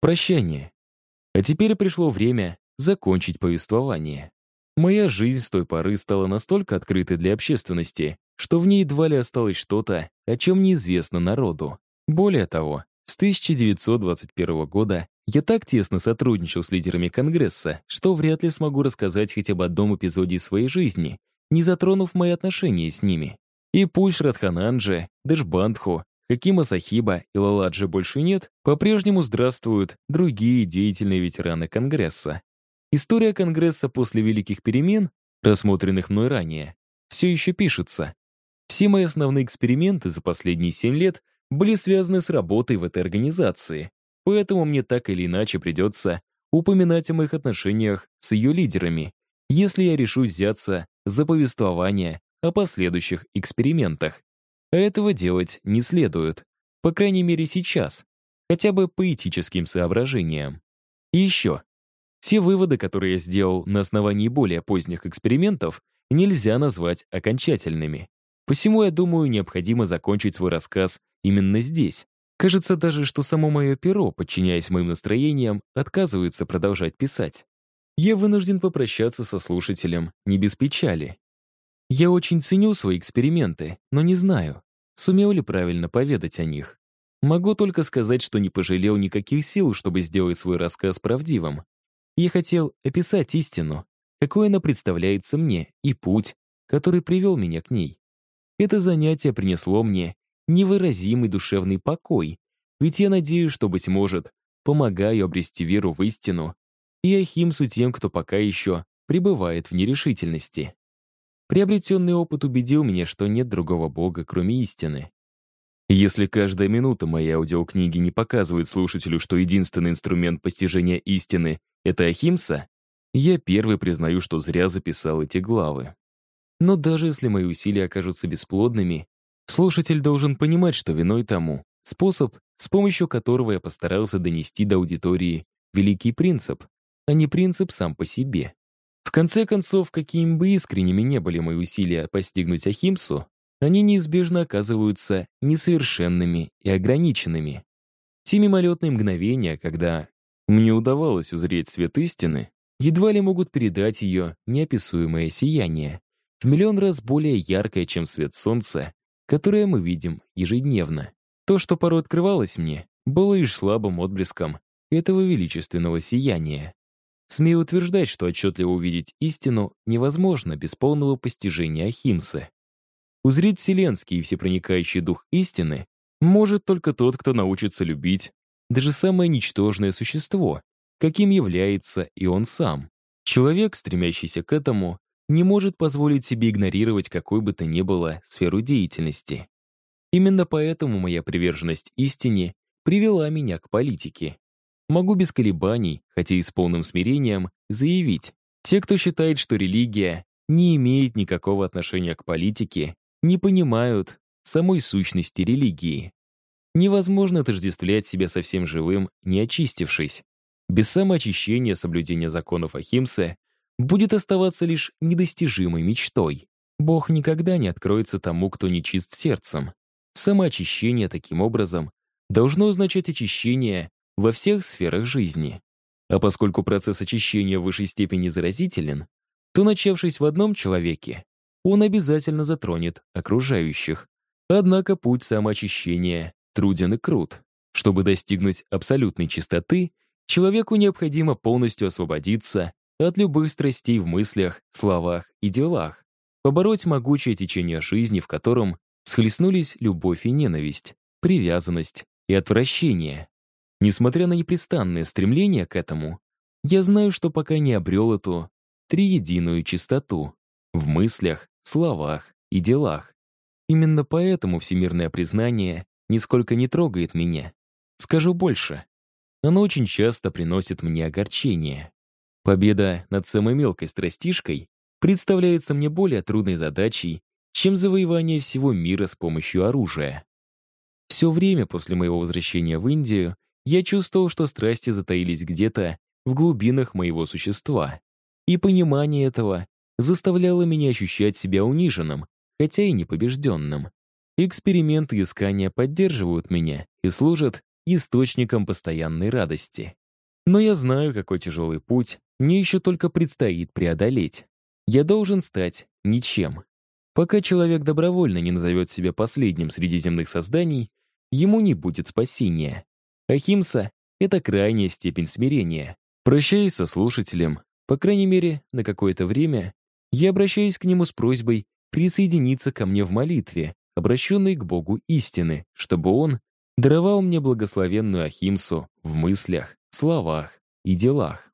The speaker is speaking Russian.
Прощание. А теперь пришло время закончить повествование. Моя жизнь с той поры стала настолько открытой для общественности, что в ней едва ли осталось что-то, о чем неизвестно народу. Более того, с 1921 года я так тесно сотрудничал с лидерами Конгресса, что вряд ли смогу рассказать хотя бы одном эпизоде своей жизни, не затронув мои отношения с ними. И пусть Радхананджи, Дэшбандху, Хакима Сахиба и Лаладжи больше нет, по-прежнему здравствуют другие деятельные ветераны Конгресса. История Конгресса после Великих перемен, рассмотренных мной ранее, все еще пишется. Все мои основные эксперименты за последние семь лет были связаны с работой в этой организации, поэтому мне так или иначе придется упоминать о моих отношениях с ее лидерами, если я решу взяться за повествование о последующих экспериментах. Этого делать не следует, по крайней мере сейчас, хотя бы по этическим соображениям. И еще. Все выводы, которые я сделал на основании более поздних экспериментов, нельзя назвать окончательными. Посему, я думаю, необходимо закончить свой рассказ именно здесь. Кажется даже, что само мое перо, подчиняясь моим настроениям, отказывается продолжать писать. Я вынужден попрощаться со слушателем не без печали. Я очень ценю свои эксперименты, но не знаю, сумел ли правильно поведать о них. Могу только сказать, что не пожалел никаких сил, чтобы сделать свой рассказ правдивым. Я хотел описать истину, какой она представляется мне, и путь, который привел меня к ней. Это занятие принесло мне невыразимый душевный покой, ведь я надеюсь, что, быть может, помогаю обрести веру в истину и Ахимсу тем, кто пока еще пребывает в нерешительности. Приобретенный опыт убедил меня, что нет другого бога, кроме истины. Если каждая минута моей аудиокниги не показывает слушателю, что единственный инструмент постижения истины — это Ахимса, я первый признаю, что зря записал эти главы. Но даже если мои усилия окажутся бесплодными, слушатель должен понимать, что виной тому способ, с помощью которого я постарался донести до аудитории великий принцип, а не принцип сам по себе. В конце концов, какими бы искренними не были мои усилия постигнуть Ахимсу, они неизбежно оказываются несовершенными и ограниченными. Те мимолетные мгновения, когда мне удавалось узреть свет истины, едва ли могут передать ее неописуемое сияние в миллион раз более яркое, чем свет солнца, которое мы видим ежедневно. То, что порой открывалось мне, было лишь слабым отблеском этого величественного сияния. Смею утверждать, что отчетливо увидеть истину невозможно без полного постижения Ахимсы. Узреть вселенский и всепроникающий дух истины может только тот, кто научится любить даже самое ничтожное существо, каким является и он сам. Человек, стремящийся к этому, не может позволить себе игнорировать какой бы то ни было сферу деятельности. Именно поэтому моя приверженность истине привела меня к политике. Могу без колебаний, хотя и с полным смирением, заявить, те, кто считает, что религия не имеет никакого отношения к политике, не понимают самой сущности религии. Невозможно отождествлять себя совсем живым, не очистившись. Без самоочищения соблюдения законов Ахимсы будет оставаться лишь недостижимой мечтой. Бог никогда не откроется тому, кто не чист сердцем. Самоочищение, таким образом, должно означать очищение во всех сферах жизни. А поскольку процесс очищения в высшей степени заразителен, то, начавшись в одном человеке, он обязательно затронет окружающих. Однако путь самоочищения труден и крут. Чтобы достигнуть абсолютной чистоты, человеку необходимо полностью освободиться от любых страстей в мыслях, словах и делах, побороть могучее течение жизни, в котором схлестнулись любовь и ненависть, привязанность и отвращение. Несмотря на непрестанное стремление к этому, я знаю, что пока не обрел эту триединую чистоту в мыслях, словах и делах. Именно поэтому всемирное признание нисколько не трогает меня. Скажу больше. Оно очень часто приносит мне огорчение. Победа над самой мелкой страстишкой представляется мне более трудной задачей, чем завоевание всего мира с помощью оружия. Все время после моего возвращения в Индию я чувствовал, что страсти затаились где-то в глубинах моего существа. И понимание этого заставляло меня ощущать себя униженным, хотя и непобежденным. Эксперименты искания поддерживают меня и служат источником постоянной радости. Но я знаю, какой тяжелый путь мне еще только предстоит преодолеть. Я должен стать ничем. Пока человек добровольно не назовет себя последним среди земных созданий, ему не будет спасения. Ахимса — это крайняя степень смирения. Прощаясь со слушателем, по крайней мере, на какое-то время, я обращаюсь к нему с просьбой присоединиться ко мне в молитве, обращенной к Богу истины, чтобы он даровал мне благословенную Ахимсу в мыслях, словах и делах.